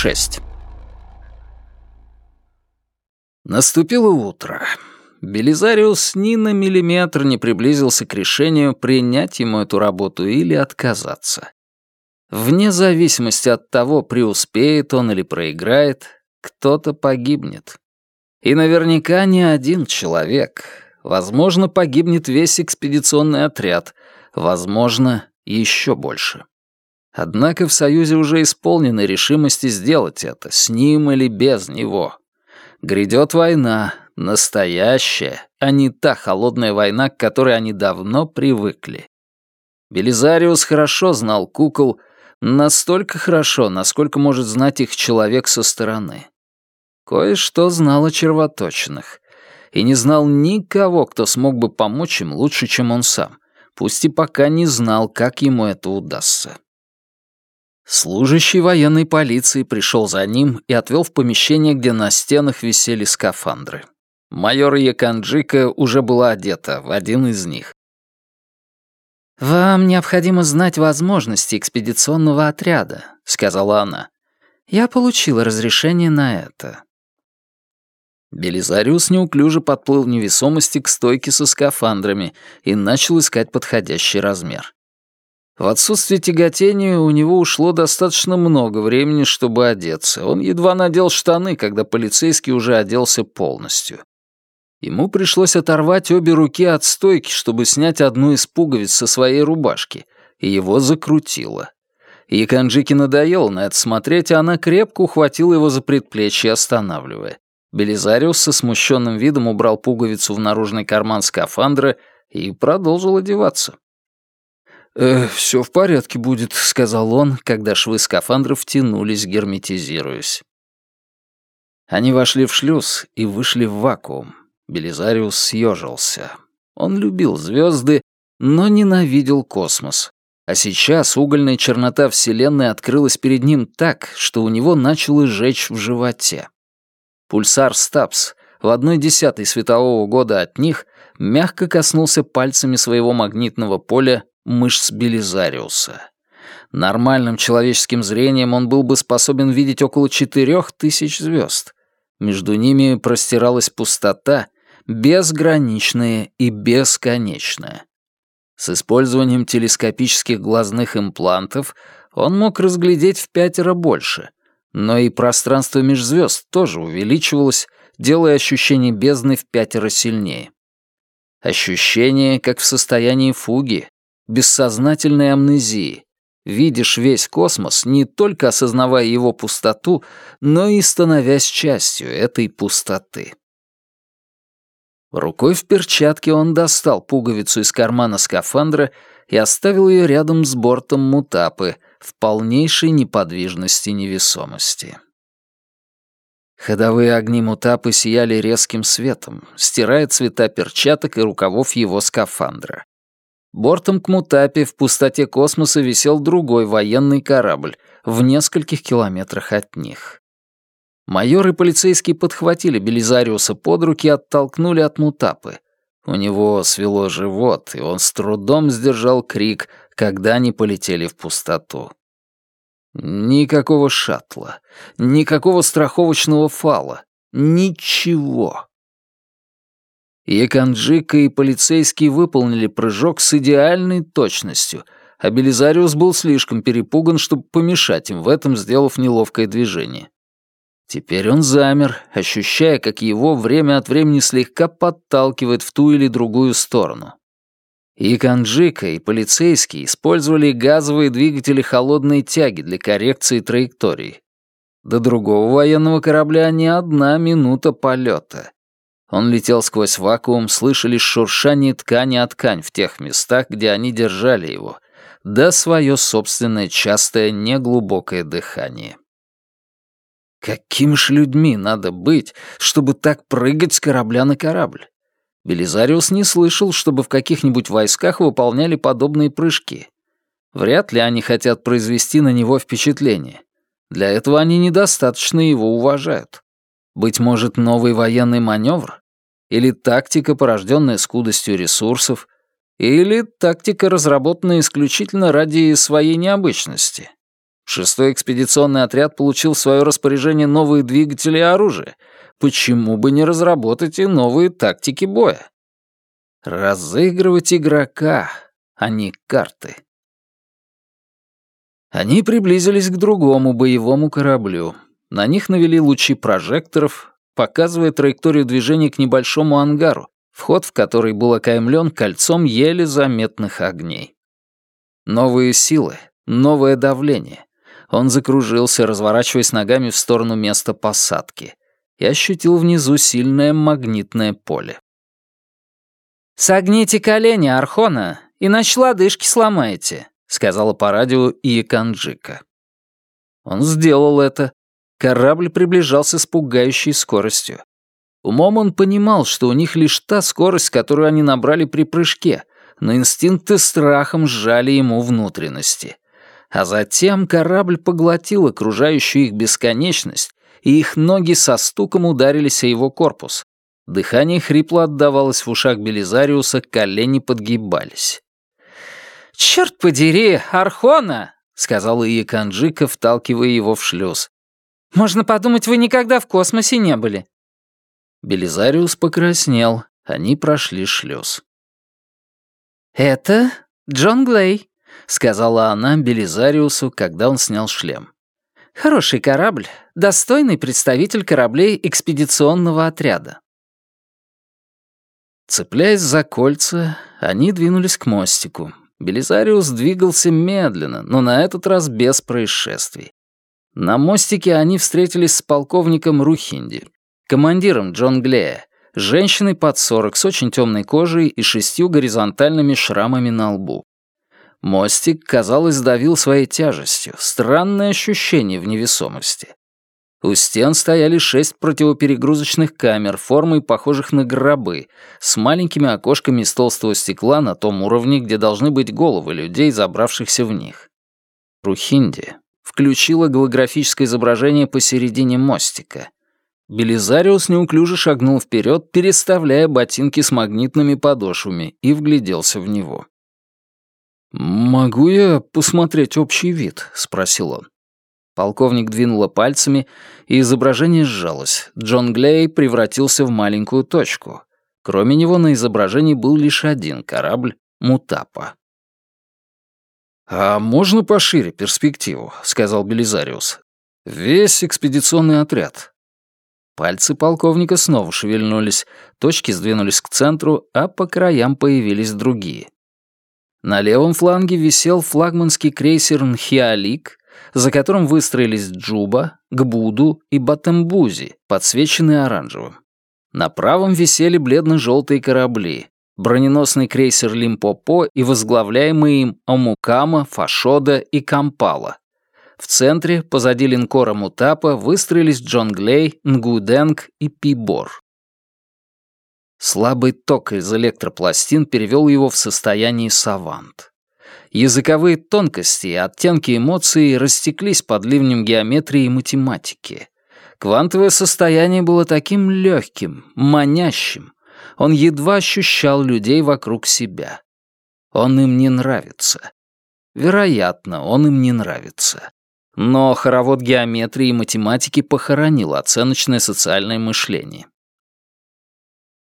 6. Наступило утро. Белизариус ни на миллиметр не приблизился к решению принять ему эту работу или отказаться. Вне зависимости от того, преуспеет он или проиграет, кто-то погибнет. И наверняка не один человек. Возможно, погибнет весь экспедиционный отряд. Возможно, еще больше. Однако в Союзе уже исполнены решимости сделать это, с ним или без него. Грядет война, настоящая, а не та холодная война, к которой они давно привыкли. Белизариус хорошо знал кукол, настолько хорошо, насколько может знать их человек со стороны. Кое-что знал о червоточинах. И не знал никого, кто смог бы помочь им лучше, чем он сам, пусть и пока не знал, как ему это удастся. Служащий военной полиции пришел за ним и отвел в помещение, где на стенах висели скафандры. Майор Яканджика уже была одета в один из них. «Вам необходимо знать возможности экспедиционного отряда», — сказала она. «Я получила разрешение на это». Белизариус неуклюже подплыл в невесомости к стойке со скафандрами и начал искать подходящий размер. В отсутствие тяготения у него ушло достаточно много времени, чтобы одеться. Он едва надел штаны, когда полицейский уже оделся полностью. Ему пришлось оторвать обе руки от стойки, чтобы снять одну из пуговиц со своей рубашки, и его закрутило. И Канджике надоело на это смотреть, и она крепко ухватила его за предплечье, останавливая. Белизариус со смущенным видом убрал пуговицу в наружный карман скафандра и продолжил одеваться. «Э, «Все в порядке будет», — сказал он, когда швы скафандра втянулись, герметизируясь. Они вошли в шлюз и вышли в вакуум. Белизариус съежился. Он любил звезды, но ненавидел космос. А сейчас угольная чернота Вселенной открылась перед ним так, что у него начало жечь в животе. Пульсар Стапс в одной десятой светового года от них мягко коснулся пальцами своего магнитного поля мышц Белизариуса. Нормальным человеческим зрением он был бы способен видеть около четырех тысяч звезд. Между ними простиралась пустота, безграничная и бесконечная. С использованием телескопических глазных имплантов он мог разглядеть в пятеро больше, но и пространство межзвезд тоже увеличивалось, делая ощущение бездны в пятеро сильнее. Ощущение, как в состоянии фуги, бессознательной амнезии. Видишь весь космос, не только осознавая его пустоту, но и становясь частью этой пустоты. Рукой в перчатке он достал пуговицу из кармана скафандра и оставил ее рядом с бортом мутапы в полнейшей неподвижности невесомости. Ходовые огни мутапы сияли резким светом, стирая цвета перчаток и рукавов его скафандра. Бортом к Мутапе в пустоте космоса висел другой военный корабль в нескольких километрах от них. Майор и полицейский подхватили Белизариуса под руки и оттолкнули от Мутапы. У него свело живот, и он с трудом сдержал крик, когда они полетели в пустоту. Никакого шаттла, никакого страховочного фала, ничего. Яканджика и полицейские выполнили прыжок с идеальной точностью, а Белизариус был слишком перепуган, чтобы помешать им в этом, сделав неловкое движение. Теперь он замер, ощущая, как его время от времени слегка подталкивает в ту или другую сторону. И и полицейские использовали газовые двигатели холодной тяги для коррекции траектории. До другого военного корабля не одна минута полета. Он летел сквозь вакуум, слыша лишь шуршание ткани от ткань в тех местах, где они держали его, да свое собственное частое неглубокое дыхание. Каким ж людьми надо быть, чтобы так прыгать с корабля на корабль? Белизариус не слышал, чтобы в каких-нибудь войсках выполняли подобные прыжки. Вряд ли они хотят произвести на него впечатление. Для этого они недостаточно его уважают. Быть может, новый военный маневр? Или тактика, порожденная скудостью ресурсов? Или тактика, разработанная исключительно ради своей необычности? Шестой экспедиционный отряд получил в свое распоряжение новые двигатели и оружие. Почему бы не разработать и новые тактики боя? Разыгрывать игрока, а не карты. Они приблизились к другому боевому кораблю. На них навели лучи прожекторов, показывая траекторию движения к небольшому ангару, вход в который был окаймлен кольцом еле заметных огней. Новые силы, новое давление. Он закружился, разворачиваясь ногами в сторону места посадки, и ощутил внизу сильное магнитное поле. «Согните колени, Архона, иначе лодыжки сломаете», — сказала по радио Иеканджика. Он сделал это. Корабль приближался с пугающей скоростью. Умом он понимал, что у них лишь та скорость, которую они набрали при прыжке, но инстинкты страхом сжали ему внутренности. А затем корабль поглотил окружающую их бесконечность, и их ноги со стуком ударились о его корпус. Дыхание хрипло отдавалось в ушах Белизариуса, колени подгибались. «Черт подери, Архона!» — сказала Иеканджика, вталкивая его в шлюз. «Можно подумать, вы никогда в космосе не были». Белизариус покраснел, они прошли шлюз. «Это Джон Глей», — сказала она Белизариусу, когда он снял шлем. «Хороший корабль, достойный представитель кораблей экспедиционного отряда». Цепляясь за кольца, они двинулись к мостику. Белизариус двигался медленно, но на этот раз без происшествий. На мостике они встретились с полковником Рухинди, командиром Джон Глея, женщиной под сорок с очень темной кожей и шестью горизонтальными шрамами на лбу. Мостик, казалось, давил своей тяжестью, странное ощущение в невесомости. У стен стояли шесть противоперегрузочных камер, формой похожих на гробы, с маленькими окошками из толстого стекла на том уровне, где должны быть головы людей, забравшихся в них. Рухинди включила голографическое изображение посередине мостика. Белизариус неуклюже шагнул вперед, переставляя ботинки с магнитными подошвами, и вгляделся в него. «Могу я посмотреть общий вид?» — спросил он. Полковник двинула пальцами, и изображение сжалось. Джон Глей превратился в маленькую точку. Кроме него на изображении был лишь один корабль — Мутапа. «А можно пошире перспективу?» — сказал Белизариус. «Весь экспедиционный отряд. Пальцы полковника снова шевельнулись, точки сдвинулись к центру, а по краям появились другие. На левом фланге висел флагманский крейсер «Нхиалик», за которым выстроились Джуба, Гбуду и Батембузи, подсвеченные оранжевым. На правом висели бледно-желтые корабли, броненосный крейсер «Лимпопо» и возглавляемые им Омукама, Фашода и Кампала, в центре, позади линкора Мутапа, выстроились Джон Глей, Нгуденг и Пибор. Слабый ток из электропластин перевел его в состояние савант. Языковые тонкости и оттенки эмоций растеклись под ливнем геометрии и математики. Квантовое состояние было таким легким, манящим. Он едва ощущал людей вокруг себя. Он им не нравится. Вероятно, он им не нравится. Но хоровод геометрии и математики похоронил оценочное социальное мышление.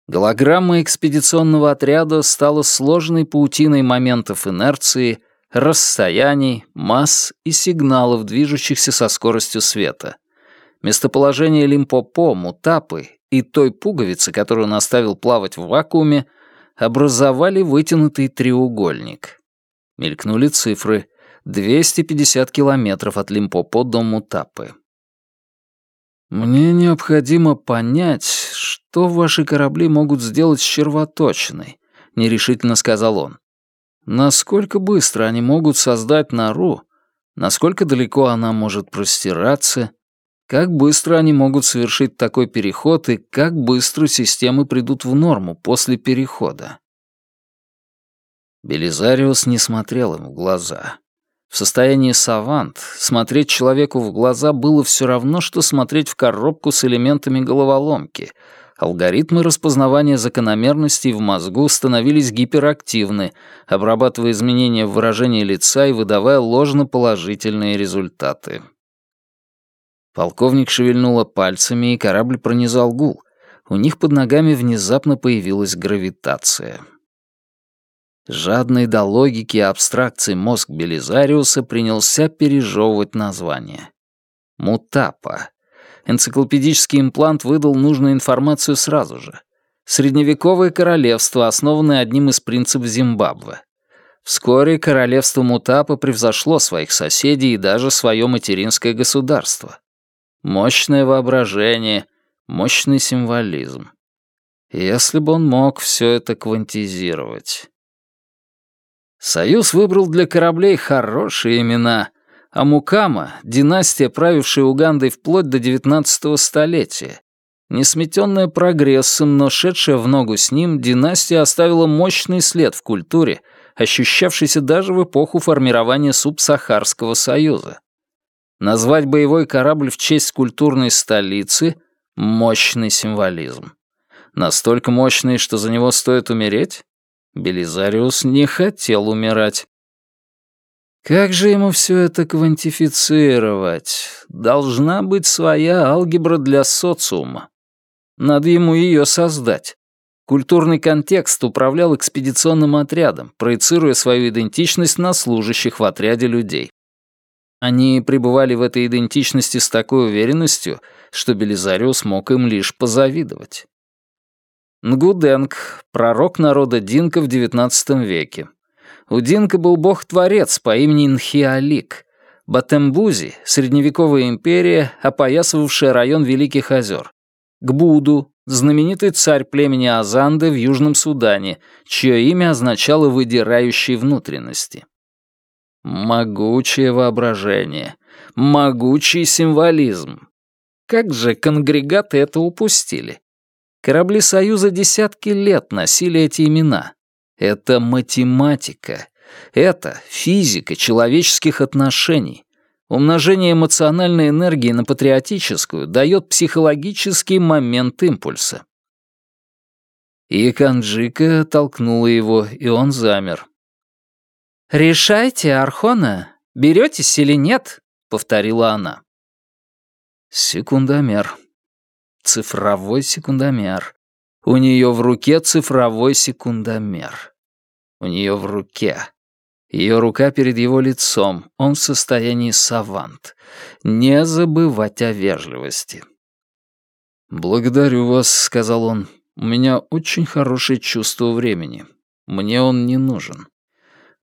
Голограмма экспедиционного отряда стала сложной паутиной моментов инерции, расстояний, масс и сигналов, движущихся со скоростью света. Местоположение Лимпопо, Мутапы и той пуговицы, которую он оставил плавать в вакууме, образовали вытянутый треугольник. Мелькнули цифры 250 километров от Лимпопо до Мутапы. «Мне необходимо понять, что ваши корабли могут сделать с червоточиной», — нерешительно сказал он. «Насколько быстро они могут создать нору, насколько далеко она может простираться, как быстро они могут совершить такой переход и как быстро системы придут в норму после перехода». Белизариус не смотрел им в глаза. В состоянии савант смотреть человеку в глаза было все равно, что смотреть в коробку с элементами головоломки, Алгоритмы распознавания закономерностей в мозгу становились гиперактивны, обрабатывая изменения в выражении лица и выдавая ложноположительные результаты. Полковник шевельнула пальцами, и корабль пронизал гул. У них под ногами внезапно появилась гравитация. Жадный до логики и абстракций мозг Белизариуса принялся пережевывать название. Мутапа. Энциклопедический имплант выдал нужную информацию сразу же. Средневековое королевство, основанное одним из принципов Зимбабве. Вскоре королевство Мутапа превзошло своих соседей и даже свое материнское государство. Мощное воображение, мощный символизм. Если бы он мог все это квантизировать. Союз выбрал для кораблей хорошие имена. Амукама — династия, правившая Угандой вплоть до XIX столетия. Не сметенная прогрессом, но шедшая в ногу с ним, династия оставила мощный след в культуре, ощущавшийся даже в эпоху формирования Субсахарского союза. Назвать боевой корабль в честь культурной столицы — мощный символизм. Настолько мощный, что за него стоит умереть? Белизариус не хотел умирать. Как же ему все это квантифицировать? Должна быть своя алгебра для социума. Надо ему ее создать. Культурный контекст управлял экспедиционным отрядом, проецируя свою идентичность на служащих в отряде людей. Они пребывали в этой идентичности с такой уверенностью, что Белизариус мог им лишь позавидовать. Нгуденг, пророк народа Динка в XIX веке. У Динка был бог-творец по имени Нхиалик. Батембузи — средневековая империя, опоясывавшая район Великих озер. Гбуду — знаменитый царь племени Азанды в Южном Судане, чье имя означало «выдирающий внутренности». Могучее воображение, могучий символизм. Как же конгрегаты это упустили? Корабли Союза десятки лет носили эти имена. Это математика. Это физика человеческих отношений. Умножение эмоциональной энергии на патриотическую дает психологический момент импульса. И Канджика толкнула его, и он замер. «Решайте, Архона, беретесь или нет?» — повторила она. Секундомер. Цифровой секундомер. У нее в руке цифровой секундомер. У нее в руке. Ее рука перед его лицом. Он в состоянии савант. Не забывать о вежливости. «Благодарю вас», — сказал он. «У меня очень хорошее чувство времени. Мне он не нужен.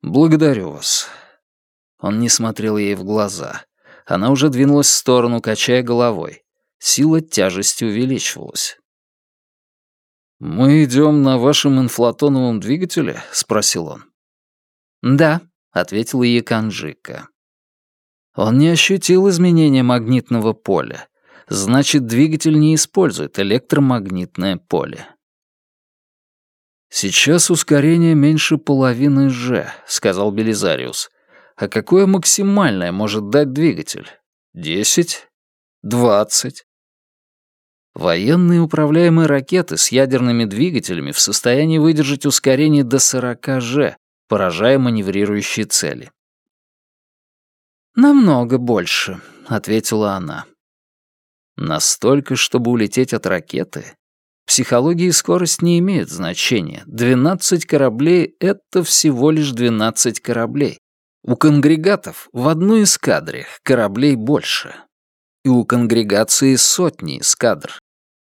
Благодарю вас». Он не смотрел ей в глаза. Она уже двинулась в сторону, качая головой. Сила тяжести увеличивалась. «Мы идем на вашем инфлатоновом двигателе?» — спросил он. «Да», — ответила Яканджика. Он не ощутил изменения магнитного поля. Значит, двигатель не использует электромагнитное поле. «Сейчас ускорение меньше половины g», — сказал Белизариус. «А какое максимальное может дать двигатель? Десять? Двадцать?» Военные управляемые ракеты с ядерными двигателями в состоянии выдержать ускорение до 40 Ж, поражая маневрирующие цели. «Намного больше», — ответила она. Настолько, чтобы улететь от ракеты? Психология и скорость не имеют значения. 12 кораблей — это всего лишь 12 кораблей. У конгрегатов в одной эскадре кораблей больше и у конгрегации сотни эскадр.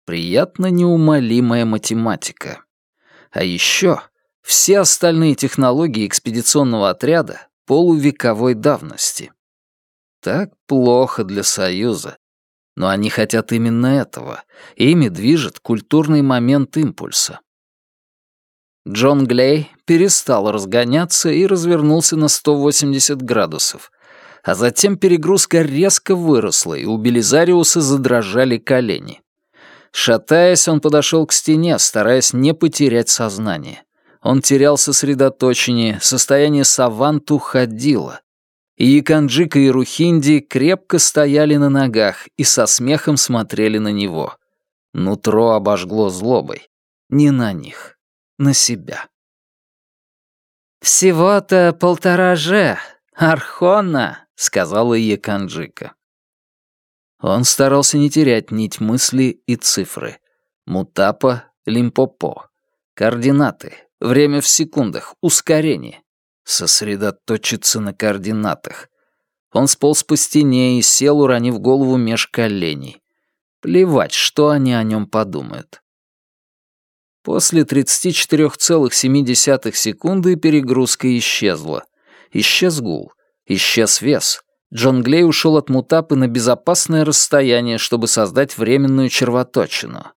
Приятно неумолимая математика. А еще все остальные технологии экспедиционного отряда полувековой давности. Так плохо для Союза. Но они хотят именно этого. Ими движет культурный момент импульса. Джон Глей перестал разгоняться и развернулся на 180 градусов, а затем перегрузка резко выросла, и у Белизариуса задрожали колени. Шатаясь, он подошел к стене, стараясь не потерять сознание. Он терял сосредоточение, состояние савант уходило. И Яканджика и Рухинди крепко стояли на ногах и со смехом смотрели на него. Нутро обожгло злобой. Не на них, на себя. «Всего-то полтора же, Архона», — сказала Еканджика. Он старался не терять нить мысли и цифры. Мутапа, Лимпопо. Координаты. Время в секундах. Ускорение. Сосредоточиться на координатах. Он сполз по стене и сел, уронив голову меж коленей. Плевать, что они о нем подумают. После 34,7 секунды перегрузка исчезла. Исчез гул. Исчез вес. Джон Глей ушел от мутапы на безопасное расстояние, чтобы создать временную червоточину.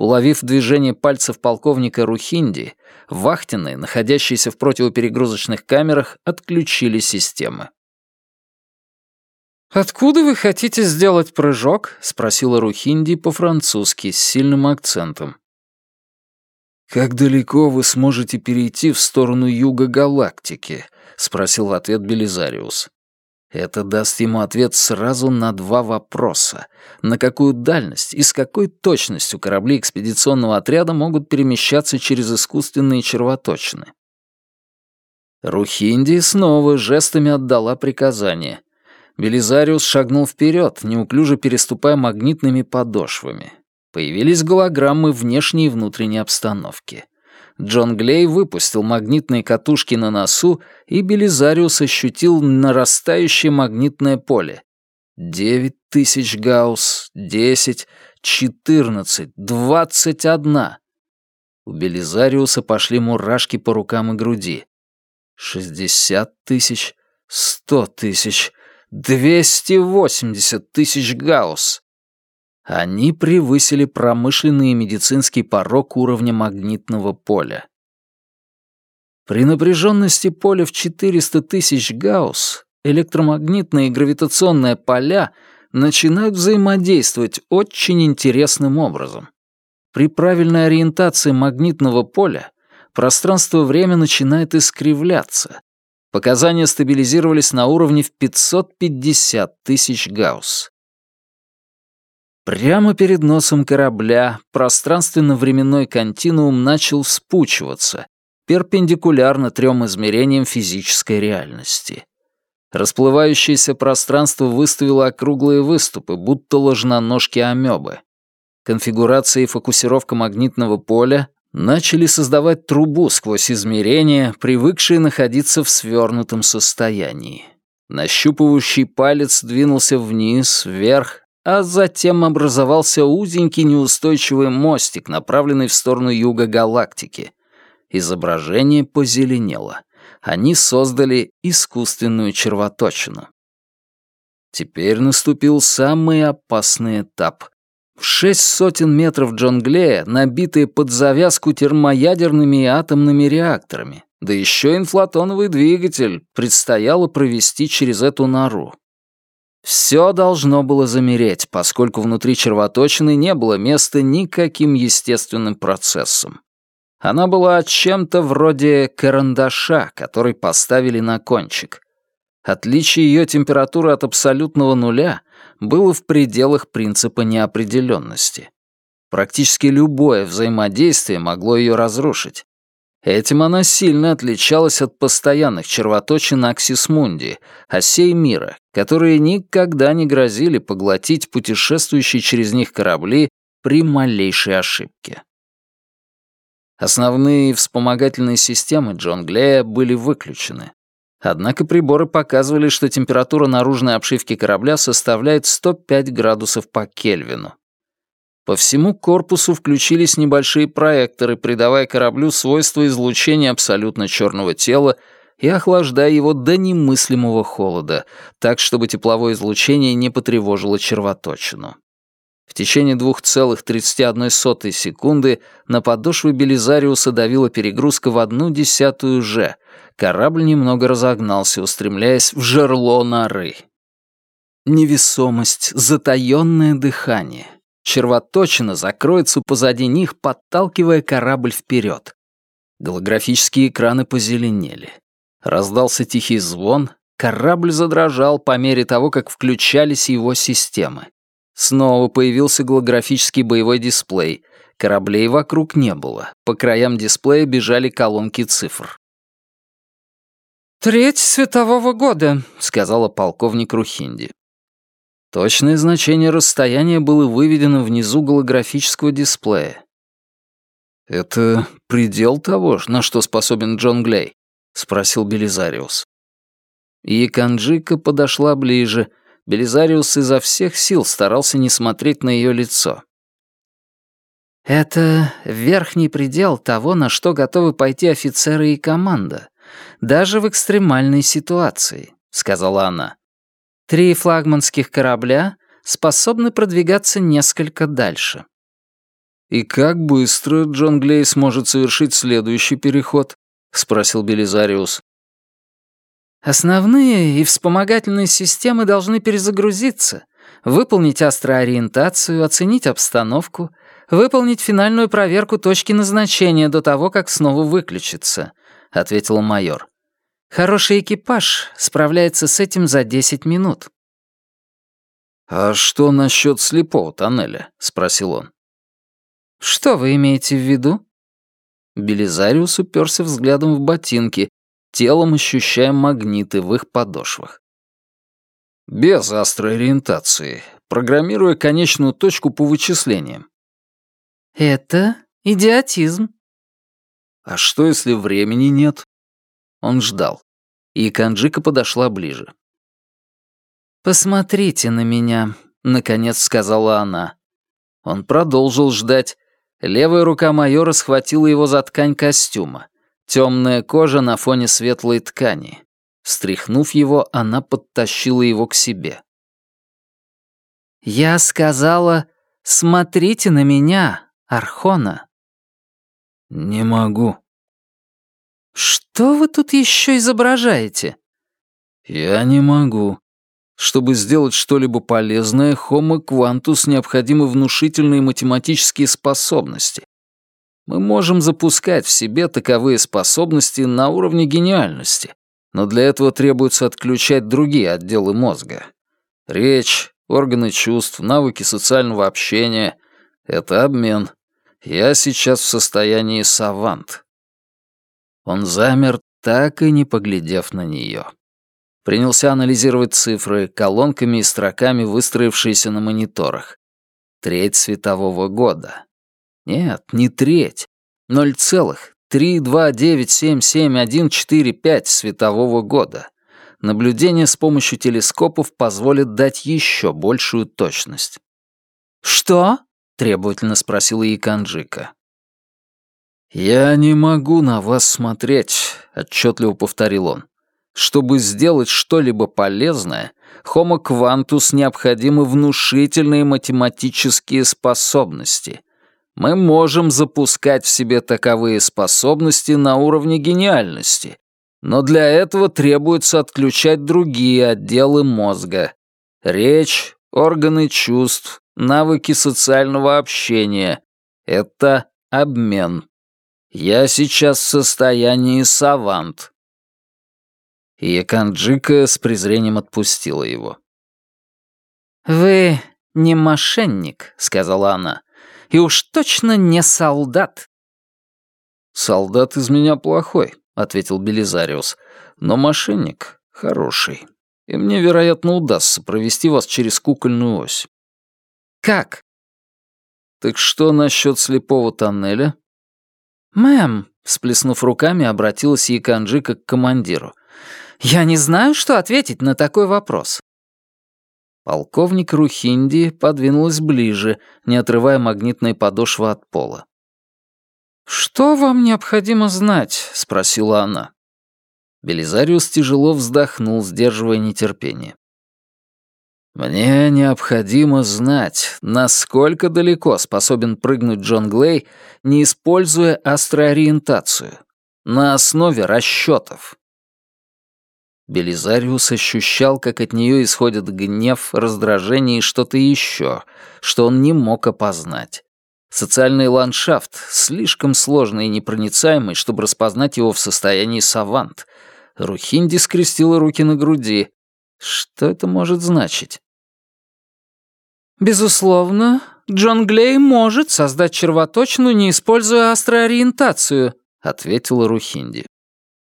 Уловив движение пальцев полковника Рухинди, вахтенные, находящиеся в противоперегрузочных камерах, отключили системы. «Откуда вы хотите сделать прыжок?» — спросила Рухинди по-французски с сильным акцентом. «Как далеко вы сможете перейти в сторону юга галактики?» — спросил в ответ Белизариус. Это даст ему ответ сразу на два вопроса. На какую дальность и с какой точностью корабли экспедиционного отряда могут перемещаться через искусственные червоточины? Рухинди снова жестами отдала приказание. Белизариус шагнул вперед, неуклюже переступая магнитными подошвами. Появились голограммы внешней и внутренней обстановки. Джон Глей выпустил магнитные катушки на носу, и Белизариус ощутил нарастающее магнитное поле. Девять тысяч гаусс, десять, четырнадцать, двадцать одна. У Белизариуса пошли мурашки по рукам и груди. Шестьдесят тысяч, сто тысяч, двести восемьдесят тысяч гаусс. Они превысили промышленный и медицинский порог уровня магнитного поля. При напряженности поля в 400 тысяч гаусс электромагнитные и гравитационные поля начинают взаимодействовать очень интересным образом. При правильной ориентации магнитного поля пространство-время начинает искривляться. Показания стабилизировались на уровне в 550 тысяч гаусс. Прямо перед носом корабля пространственно-временной континуум начал спучиваться, перпендикулярно трем измерениям физической реальности. Расплывающееся пространство выставило округлые выступы, будто ложноножки амебы. Конфигурация и фокусировка магнитного поля начали создавать трубу сквозь измерения, привыкшие находиться в свернутом состоянии. Нащупывающий палец двинулся вниз, вверх, а затем образовался узенький неустойчивый мостик, направленный в сторону юга галактики. Изображение позеленело. Они создали искусственную червоточину. Теперь наступил самый опасный этап. В шесть сотен метров Джонглея, набитые под завязку термоядерными и атомными реакторами, да еще инфлатоновый двигатель предстояло провести через эту нору. Все должно было замереть, поскольку внутри червоточины не было места никаким естественным процессам. Она была чем-то вроде карандаша, который поставили на кончик. Отличие ее температуры от абсолютного нуля было в пределах принципа неопределенности. Практически любое взаимодействие могло ее разрушить, Этим она сильно отличалась от постоянных червоточин Аксисмунди, осей мира, которые никогда не грозили поглотить путешествующие через них корабли при малейшей ошибке. Основные вспомогательные системы Джон Глея были выключены. Однако приборы показывали, что температура наружной обшивки корабля составляет 105 градусов по Кельвину. По всему корпусу включились небольшие проекторы, придавая кораблю свойства излучения абсолютно черного тела и охлаждая его до немыслимого холода, так, чтобы тепловое излучение не потревожило червоточину. В течение 2,31 секунды на подошвы Белизариуса давила перегрузка в одну десятую же. Корабль немного разогнался, устремляясь в жерло норы. Невесомость, затаённое дыхание — Червоточина закроется позади них, подталкивая корабль вперед. Голографические экраны позеленели. Раздался тихий звон, корабль задрожал по мере того, как включались его системы. Снова появился голографический боевой дисплей. Кораблей вокруг не было. По краям дисплея бежали колонки цифр. «Треть светового года», — сказала полковник Рухинди. Точное значение расстояния было выведено внизу голографического дисплея. «Это предел того, на что способен Джон Глей?» — спросил Белизариус. И Канджика подошла ближе. Белизариус изо всех сил старался не смотреть на ее лицо. «Это верхний предел того, на что готовы пойти офицеры и команда, даже в экстремальной ситуации», — сказала она. Три флагманских корабля способны продвигаться несколько дальше. «И как быстро Джон Глей сможет совершить следующий переход?» — спросил Белизариус. «Основные и вспомогательные системы должны перезагрузиться, выполнить астроориентацию, оценить обстановку, выполнить финальную проверку точки назначения до того, как снова выключиться», — ответил майор. Хороший экипаж справляется с этим за 10 минут. «А что насчет слепого тоннеля?» — спросил он. «Что вы имеете в виду?» Белизариус уперся взглядом в ботинки, телом ощущая магниты в их подошвах. «Без астроориентации, программируя конечную точку по вычислениям». «Это идиотизм». «А что, если времени нет?» Он ждал. И Канджика подошла ближе. «Посмотрите на меня», — наконец сказала она. Он продолжил ждать. Левая рука майора схватила его за ткань костюма. Темная кожа на фоне светлой ткани. Стряхнув его, она подтащила его к себе. «Я сказала, смотрите на меня, Архона». «Не могу», «Что вы тут еще изображаете?» «Я не могу. Чтобы сделать что-либо полезное, Homo Quantus необходимы внушительные математические способности. Мы можем запускать в себе таковые способности на уровне гениальности, но для этого требуется отключать другие отделы мозга. Речь, органы чувств, навыки социального общения — это обмен. Я сейчас в состоянии савант. Он замер, так и не поглядев на нее. Принялся анализировать цифры, колонками и строками, выстроившиеся на мониторах. Треть светового года. Нет, не треть. 0,329771445 светового года. Наблюдение с помощью телескопов позволит дать еще большую точность. «Что?» — требовательно спросила Иканджика. «Я не могу на вас смотреть», — отчетливо повторил он. «Чтобы сделать что-либо полезное, Homo Quantus необходимы внушительные математические способности. Мы можем запускать в себе таковые способности на уровне гениальности, но для этого требуется отключать другие отделы мозга. Речь, органы чувств, навыки социального общения — это обмен. Я сейчас в состоянии савант». Яканджика с презрением отпустила его. «Вы не мошенник», — сказала она, — «и уж точно не солдат». «Солдат из меня плохой», — ответил Белизариус, — «но мошенник хороший, и мне, вероятно, удастся провести вас через кукольную ось». «Как?» «Так что насчет слепого тоннеля?» «Мэм», — всплеснув руками, обратилась Яканджика к командиру. «Я не знаю, что ответить на такой вопрос». Полковник Рухинди подвинулась ближе, не отрывая магнитной подошвы от пола. «Что вам необходимо знать?» — спросила она. Белизариус тяжело вздохнул, сдерживая нетерпение. Мне необходимо знать, насколько далеко способен прыгнуть Джон Глей, не используя астроориентацию, на основе расчетов. Белизариус ощущал, как от нее исходят гнев, раздражение и что-то еще, что он не мог опознать. Социальный ландшафт слишком сложный и непроницаемый, чтобы распознать его в состоянии савант. Рухинди скрестила руки на груди, что это может значить? «Безусловно, Джон Глей может создать червоточину, не используя астроориентацию», — ответила Рухинди.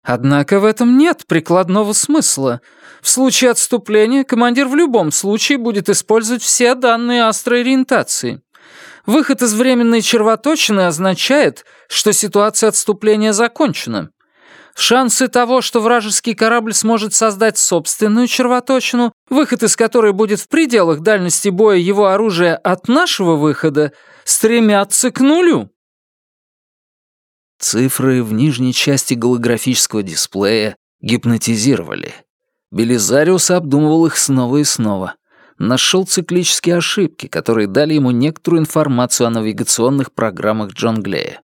«Однако в этом нет прикладного смысла. В случае отступления командир в любом случае будет использовать все данные астроориентации. Выход из временной червоточины означает, что ситуация отступления закончена. Шансы того, что вражеский корабль сможет создать собственную червоточину, выход из которой будет в пределах дальности боя его оружия от нашего выхода, стремятся к нулю. Цифры в нижней части голографического дисплея гипнотизировали. Белизариус обдумывал их снова и снова. Нашел циклические ошибки, которые дали ему некоторую информацию о навигационных программах Джон Глея.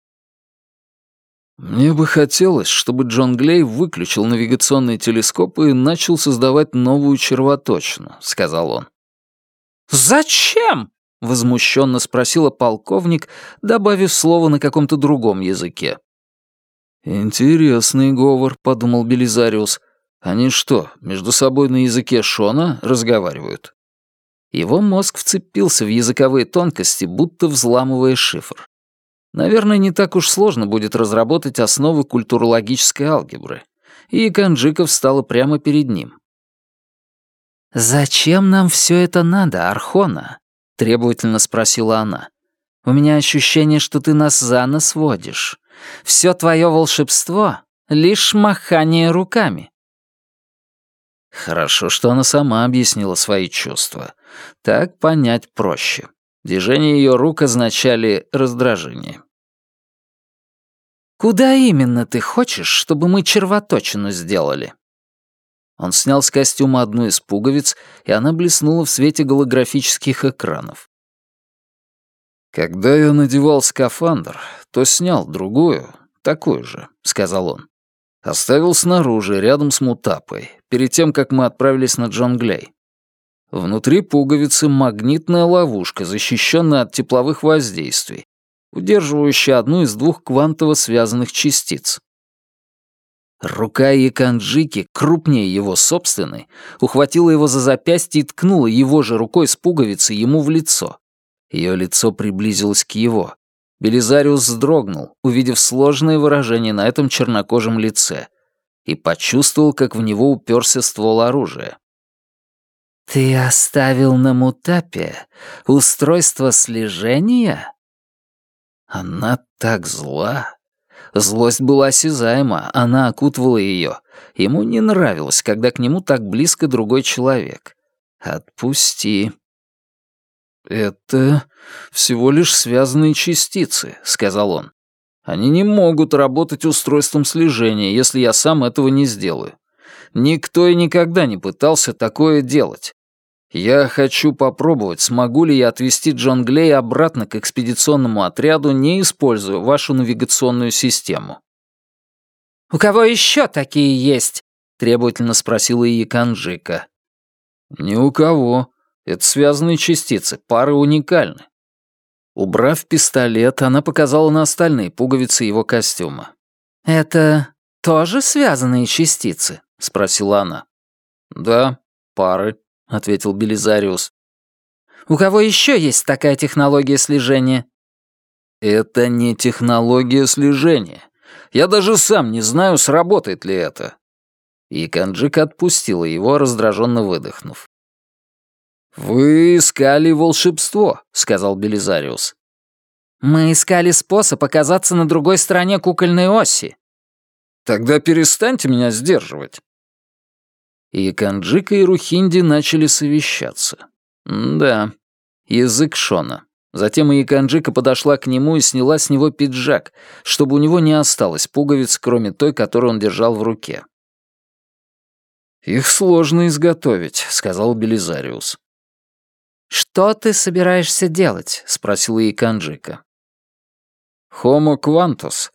«Мне бы хотелось, чтобы Джон Глей выключил навигационные телескопы и начал создавать новую червоточину», — сказал он. «Зачем?» — возмущенно спросила полковник, добавив слово на каком-то другом языке. «Интересный говор», — подумал Белизариус. «Они что, между собой на языке Шона разговаривают?» Его мозг вцепился в языковые тонкости, будто взламывая шифр. Наверное, не так уж сложно будет разработать основы культурологической алгебры. И Канджиков стала прямо перед ним. «Зачем нам все это надо, Архона?» — требовательно спросила она. «У меня ощущение, что ты нас за нос водишь. Все твое волшебство — лишь махание руками». Хорошо, что она сама объяснила свои чувства. Так понять проще. Движения ее рук означали раздражение. «Куда именно ты хочешь, чтобы мы червоточину сделали?» Он снял с костюма одну из пуговиц, и она блеснула в свете голографических экранов. «Когда я надевал скафандр, то снял другую, такую же», — сказал он. Оставил снаружи, рядом с мутапой, перед тем, как мы отправились на Джонглей. Внутри пуговицы магнитная ловушка, защищенная от тепловых воздействий, удерживающая одну из двух квантово связанных частиц. Рука Яканджики, крупнее его собственной, ухватила его за запястье и ткнула его же рукой с пуговицей ему в лицо. Ее лицо приблизилось к его. Белизариус вздрогнул, увидев сложное выражение на этом чернокожем лице, и почувствовал, как в него уперся ствол оружия. «Ты оставил на мутапе устройство слежения?» Она так зла. Злость была осязаема, она окутывала ее. Ему не нравилось, когда к нему так близко другой человек. «Отпусти». «Это всего лишь связанные частицы», — сказал он. «Они не могут работать устройством слежения, если я сам этого не сделаю. Никто и никогда не пытался такое делать. Я хочу попробовать, смогу ли я отвезти Джон Глей обратно к экспедиционному отряду, не используя вашу навигационную систему». «У кого еще такие есть?» — требовательно спросила Яканджика. «Ни у кого. Это связанные частицы, пары уникальны». Убрав пистолет, она показала на остальные пуговицы его костюма. «Это тоже связанные частицы?» — спросила она. «Да, пары», — ответил Белизариус. «У кого еще есть такая технология слежения?» «Это не технология слежения. Я даже сам не знаю, сработает ли это». И Канджик отпустила его, раздраженно выдохнув. «Вы искали волшебство», — сказал Белизариус. «Мы искали способ оказаться на другой стороне кукольной оси». «Тогда перестаньте меня сдерживать». И Канджика и Рухинди начали совещаться. да, язык Шона. Затем и Канджика подошла к нему и сняла с него пиджак, чтобы у него не осталось пуговиц, кроме той, которую он держал в руке. «Их сложно изготовить», — сказал Белизариус. «Что ты собираешься делать?» — спросила Иканджика. «Homo quantus,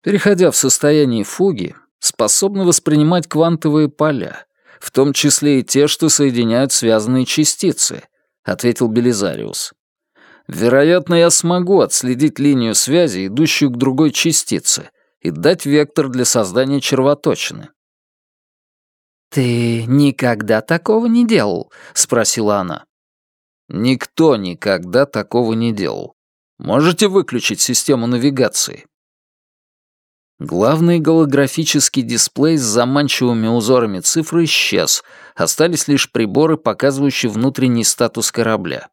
переходя в состояние фуги, способна воспринимать квантовые поля, в том числе и те, что соединяют связанные частицы», — ответил Белизариус. «Вероятно, я смогу отследить линию связи, идущую к другой частице, и дать вектор для создания червоточины». «Ты никогда такого не делал?» — спросила она. Никто никогда такого не делал. Можете выключить систему навигации?» Главный голографический дисплей с заманчивыми узорами цифр исчез, остались лишь приборы, показывающие внутренний статус корабля.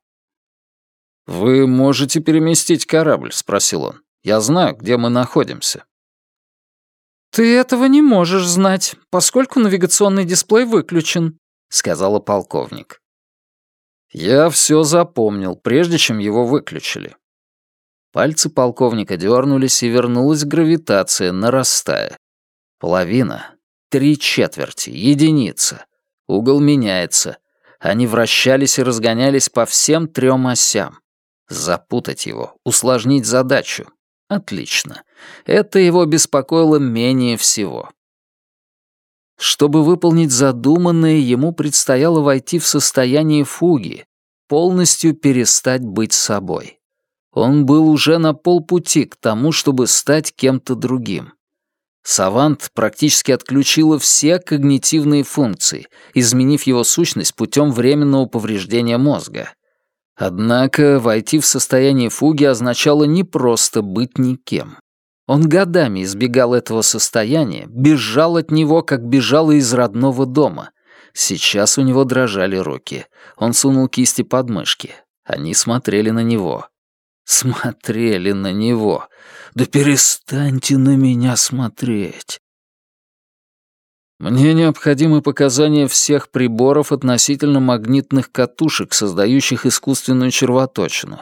«Вы можете переместить корабль?» — спросил он. «Я знаю, где мы находимся». «Ты этого не можешь знать, поскольку навигационный дисплей выключен», — сказала полковник. «Я все запомнил, прежде чем его выключили. Пальцы полковника дернулись, и вернулась гравитация, нарастая. Половина, три четверти, единица. Угол меняется. Они вращались и разгонялись по всем трем осям. Запутать его, усложнить задачу. Отлично. Это его беспокоило менее всего. Чтобы выполнить задуманное, ему предстояло войти в состояние фуги, полностью перестать быть собой. Он был уже на полпути к тому, чтобы стать кем-то другим. Савант практически отключила все когнитивные функции, изменив его сущность путем временного повреждения мозга. Однако войти в состояние фуги означало не просто быть никем. Он годами избегал этого состояния, бежал от него, как бежал из родного дома. Сейчас у него дрожали руки. Он сунул кисти под мышки. Они смотрели на него смотрели на него. Да перестаньте на меня смотреть. Мне необходимы показания всех приборов относительно магнитных катушек, создающих искусственную червоточину.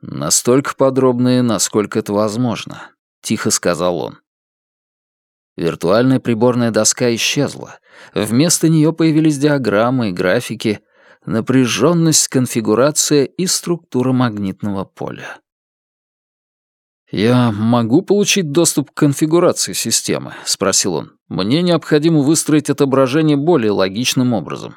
Настолько подробные, насколько это возможно, тихо сказал он. Виртуальная приборная доска исчезла. Вместо нее появились диаграммы и графики, напряженность, конфигурация и структура магнитного поля. «Я могу получить доступ к конфигурации системы?» — спросил он. «Мне необходимо выстроить отображение более логичным образом».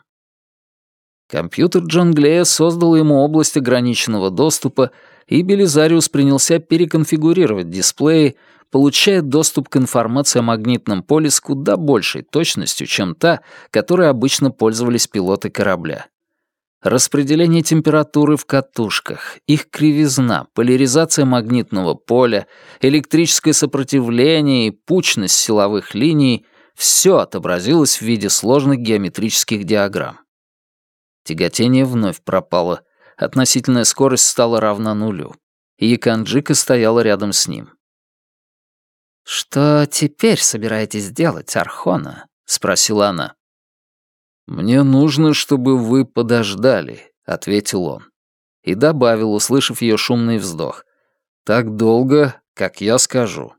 Компьютер Джон Глея создал ему область ограниченного доступа, и Белизариус принялся переконфигурировать дисплеи, получая доступ к информации о магнитном поле с куда большей точностью, чем та, которой обычно пользовались пилоты корабля. Распределение температуры в катушках, их кривизна, поляризация магнитного поля, электрическое сопротивление и пучность силовых линий — все отобразилось в виде сложных геометрических диаграмм. Тяготение вновь пропало, относительная скорость стала равна нулю, и Яканджика стояла рядом с ним. «Что теперь собираетесь делать, Архона?» — спросила она. «Мне нужно, чтобы вы подождали», — ответил он. И добавил, услышав ее шумный вздох. «Так долго, как я скажу».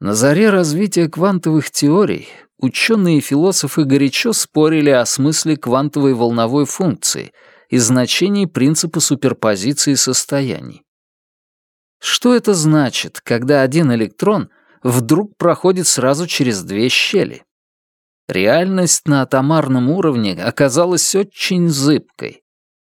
На заре развития квантовых теорий ученые и философы горячо спорили о смысле квантовой волновой функции и значении принципа суперпозиции состояний. Что это значит, когда один электрон вдруг проходит сразу через две щели? Реальность на атомарном уровне оказалась очень зыбкой.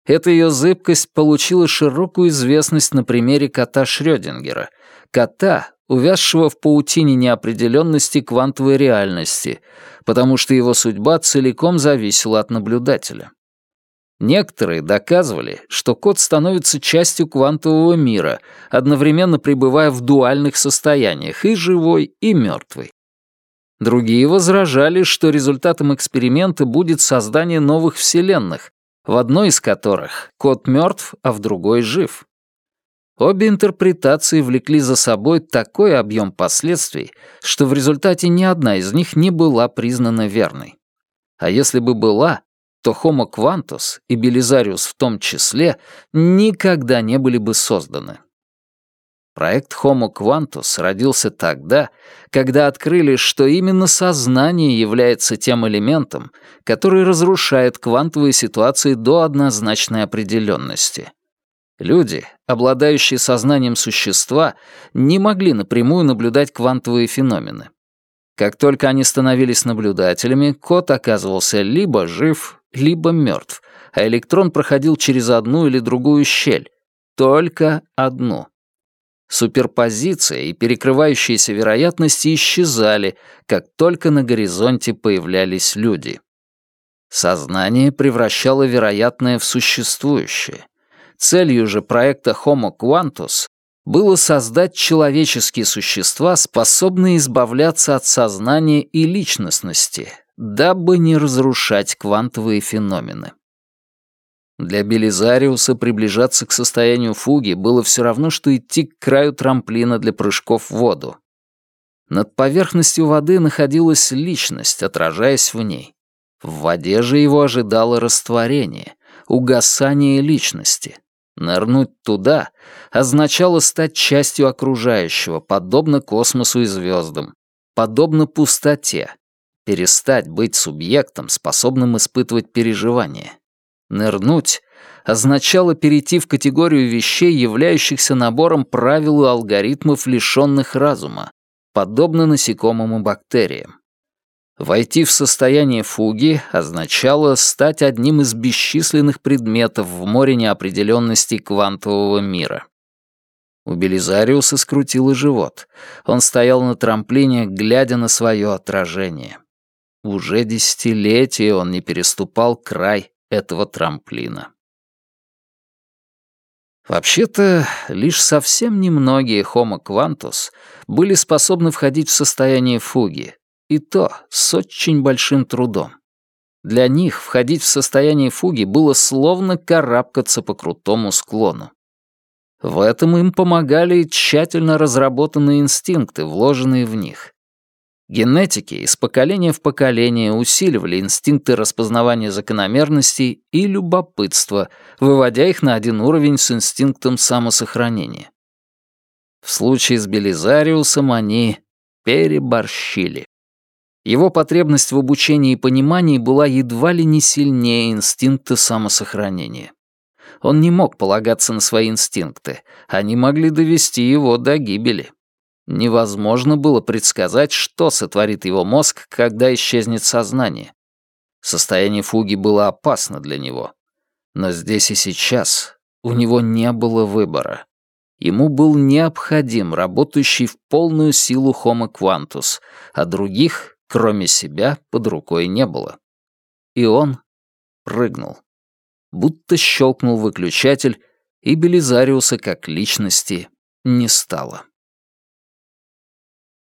Эта ее зыбкость получила широкую известность на примере кота Шрёдингера, кота, увязшего в паутине неопределенности квантовой реальности, потому что его судьба целиком зависела от наблюдателя. Некоторые доказывали, что кот становится частью квантового мира, одновременно пребывая в дуальных состояниях, и живой, и мертвый. Другие возражали, что результатом эксперимента будет создание новых вселенных, в одной из которых кот мертв, а в другой жив. Обе интерпретации влекли за собой такой объем последствий, что в результате ни одна из них не была признана верной. А если бы была, то Homo quantus и Белизариус в том числе никогда не были бы созданы. Проект Homo Quantus родился тогда, когда открыли, что именно сознание является тем элементом, который разрушает квантовые ситуации до однозначной определенности. Люди, обладающие сознанием существа, не могли напрямую наблюдать квантовые феномены. Как только они становились наблюдателями, код оказывался либо жив, либо мертв, а электрон проходил через одну или другую щель, только одну. Суперпозиция и перекрывающиеся вероятности исчезали, как только на горизонте появлялись люди. Сознание превращало вероятное в существующее. Целью же проекта Homo Quantus было создать человеческие существа, способные избавляться от сознания и личностности, дабы не разрушать квантовые феномены. Для Белизариуса приближаться к состоянию фуги было все равно, что идти к краю трамплина для прыжков в воду. Над поверхностью воды находилась личность, отражаясь в ней. В воде же его ожидало растворение, угасание личности. Нырнуть туда означало стать частью окружающего, подобно космосу и звездам, подобно пустоте, перестать быть субъектом, способным испытывать переживания. Нырнуть означало перейти в категорию вещей, являющихся набором правил и алгоритмов, лишенных разума, подобно насекомым и бактериям. Войти в состояние фуги означало стать одним из бесчисленных предметов в море неопределенности квантового мира. У Белизариуса скрутило живот. Он стоял на трамплине, глядя на свое отражение. Уже десятилетия он не переступал край этого трамплина. Вообще-то, лишь совсем немногие Homo Quantus были способны входить в состояние фуги, и то с очень большим трудом. Для них входить в состояние фуги было словно карабкаться по крутому склону. В этом им помогали тщательно разработанные инстинкты, вложенные в них. Генетики из поколения в поколение усиливали инстинкты распознавания закономерностей и любопытства, выводя их на один уровень с инстинктом самосохранения. В случае с Белизариусом они переборщили. Его потребность в обучении и понимании была едва ли не сильнее инстинкта самосохранения. Он не мог полагаться на свои инстинкты, они могли довести его до гибели. Невозможно было предсказать, что сотворит его мозг, когда исчезнет сознание. Состояние фуги было опасно для него. Но здесь и сейчас у него не было выбора. Ему был необходим работающий в полную силу Homo Quantus, а других Кроме себя под рукой не было. И он прыгнул. Будто щелкнул выключатель, и Белизариуса как личности не стало.